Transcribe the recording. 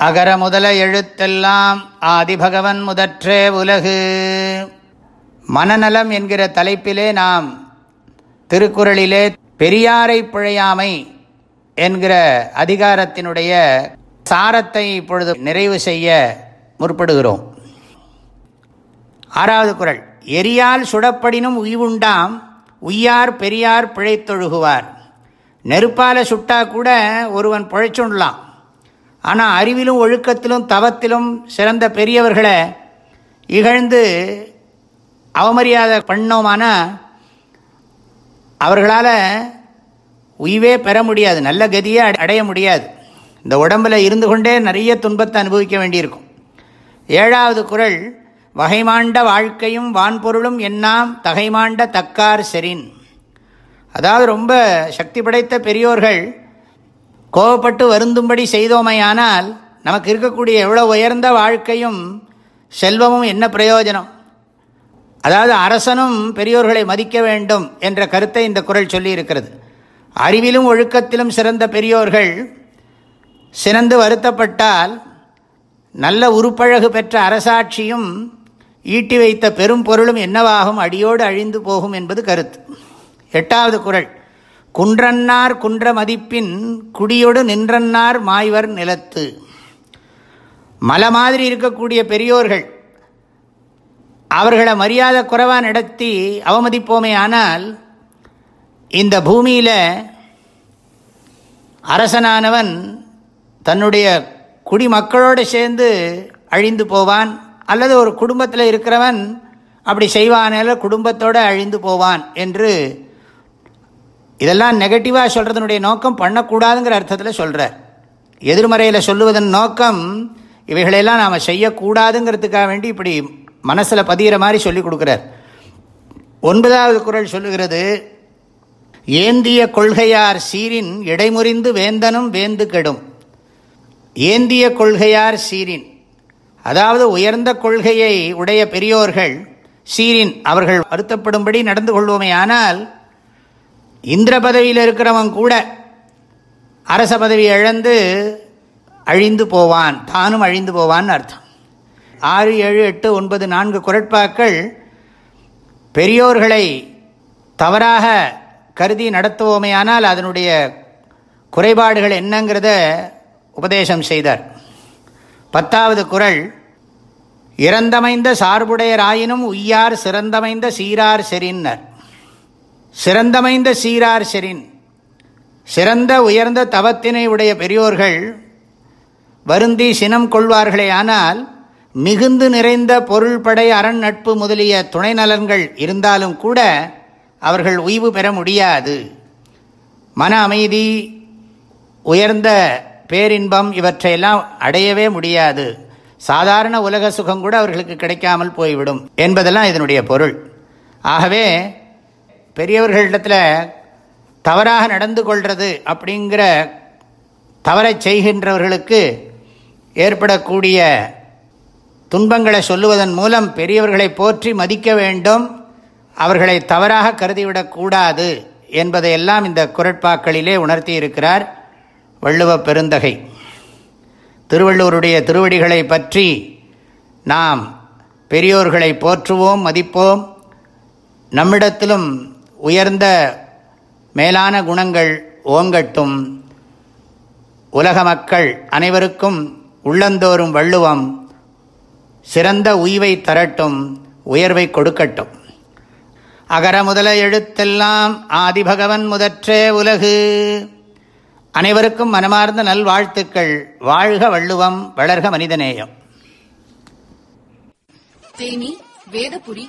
அகர முதல எழுத்தெல்லாம் ஆதிபகவன் முதற்றே உலகு. மனநலம் என்கிற தலைப்பிலே நாம் திருக்குறளிலே பெரியாரை பிழையாமை என்கிற அதிகாரத்தினுடைய சாரத்தை இப்பொழுது நிறைவு செய்ய முற்படுகிறோம். ஆறாவது குரல் எரியால் சுடப்படினும் உய்வுண்டாம் உய்யார் பெரியார் பிழைத்தொழுகுவார். நெருப்பால சுட்டா கூட ஒருவன் பிழைச்சுடலாம். ஆனால் அறிவிலும் ஒழுக்கத்திலும் தவத்திலும் சிறந்த பெரியவர்களை இகழ்ந்து அவமரியாதை பண்ணோமானால் அவர்களால் உய்வே பெற முடியாது. நல்ல கதியே அடைய முடியாது. இந்த உடம்பில் இருந்து கொண்டே நிறைய துன்பத்தை அனுபவிக்க வேண்டியிருக்கும். ஏழாவது குரல் வகைமாண்ட வாழ்க்கையும் வான்பொருளும் என்னாம் தகைமாண்ட தக்கார் செரின் அதாவது ரொம்ப சக்தி படைத்த பெரியோர்கள் கோவப்பட்டு வருந்தும்படி செய்தோமையானால் நமக்கு இருக்கக்கூடிய எவ்வளோ உயர்ந்த வாழ்க்கையும் செல்வமும் என்ன பிரயோஜனம்? அதாவது அரசனும் பெரியோர்களை மதிக்க வேண்டும் என்ற கருத்தை இந்த குரல் சொல்லியிருக்கிறது. அறிவிலும் ஒழுக்கத்திலும் சிறந்த பெரியோர்கள் சிறந்து வருத்தப்பட்டால் நல்ல உருப்பழகு பெற்ற அரசாட்சியும் ஈட்டி வைத்த பெரும் பொருளும் என்னவாகும்? அடியோடு அழிந்து போகும் என்பது கருத்து. எட்டாவது குரல். குன்றன்னார் குன்ற மதிப்பின் குடியொடு நின்றன்னார் மாய்வர் நிலத்து. மலை மாதிரி இருக்கக்கூடிய பெரியோர்கள் அவர்களை மரியாதை குறைவாக நடத்தி அவமதிப்போமே ஆனால் இந்த பூமியில் அரசனானவன் தன்னுடைய குடிமக்களோடு சேர்ந்து அழிந்து போவான் அல்லது ஒரு குடும்பத்தில் இருக்கிறவன் அப்படி செய்வானால குடும்பத்தோடு அழிந்து போவான் என்று இதெல்லாம் நெகட்டிவாக சொல்கிறதுனுடைய நோக்கம் பண்ணக்கூடாதுங்கிற அர்த்தத்தில் சொல்கிறார் எதிர்மறையில் சொல்லுவதன் நோக்கம் இவைகளெல்லாம் நாம் செய்யக்கூடாதுங்கிறதுக்காக வேண்டி இப்படி மனசில் பதிகிற மாதிரி சொல்லி கொடுக்குறார். ஒன்பதாவது குரல் சொல்லுகிறது ஏந்திய கொள்கையார் சீரின் இடைமுறிந்து வேந்தனும் வேந்து கெடும். ஏந்திய கொள்கையார் சீரின் அதாவது உயர்ந்த கொள்கையை உடைய பெரியோர்கள் சீரின் அவர்கள் வருத்தப்படும்படி நடந்து கொள்வோமே ஆனால் இந்திர பதவியில் இருக்கிறவன் கூட அரச பதவி இழந்து அழிந்து போவான். தானும் அழிந்து போவான்னு அர்த்தம். ஆறு ஏழு எட்டு ஒன்பது நான்கு குரட்பாக்கள் பெரியோர்களை தவறாக கருதி நடத்துவோமே ஆனால் அதனுடைய குறைபாடுகள் என்னங்கிறத உபதேசம் செய்தார். பத்தாவது குரல் இறந்தமைந்த சார்புடையராயினும் உய்யார் சிறந்தமைந்த சீரார் செறின்னர். சிறந்தமைந்த சீரார் செரின் சிறந்த உயர்ந்த தவத்தினை உடைய பெரியோர்கள் வருந்தி சினம் கொள்வார்களே ஆனால் மிகுந்து நிறைந்த பொருள் படை அரண் நட்பு முதலிய துணை நலன்கள் இருந்தாலும் கூட அவர்கள் உய்வு பெற முடியாது. மன அமைதி உயர்ந்த பேரின்பம் இவற்றையெல்லாம் அடையவே முடியாது. சாதாரண உலக சுகம் கூட அவர்களுக்கு கிடைக்காமல் போய்விடும் என்பதெல்லாம் இதனுடைய பொருள். ஆகவே பெரியவர்களிடத்தில் தவறாக நடந்து கொள்வது அப்படிங்கிற தவறை செய்கின்றவர்களுக்கு ஏற்படக்கூடிய துன்பங்களை சொல்லுவதன் மூலம் பெரியவர்களை போற்றி மதிக்க வேண்டும். அவர்களை தவறாக கருதிவிடக்கூடாது என்பதையெல்லாம் இந்த குரட்பாக்களிலே உணர்த்தி இருக்கிறார் வள்ளுவ பெருந்தகை. திருவள்ளுவருடைய திருவடிகளை பற்றி நாம் பெரியோர்களை போற்றுவோம் மதிப்போம். நம்மிடத்திலும் உயர்ந்த மேலான குணங்கள் ஓங்கட்டும். உலக மக்கள் அனைவருக்கும் உள்ளந்தோறும் வள்ளுவம் சிறந்த உய்வை தரட்டும் உயர்வை கொடுக்கட்டும். அகர முதல எழுத்தெல்லாம் ஆதிபகவன் முதற்றே உலகு. அனைவருக்கும் மனமார்ந்த நல்வாழ்த்துக்கள். வாழ்க வள்ளுவம் வளர்க மனிதநேயம். தேனி வேதபுரி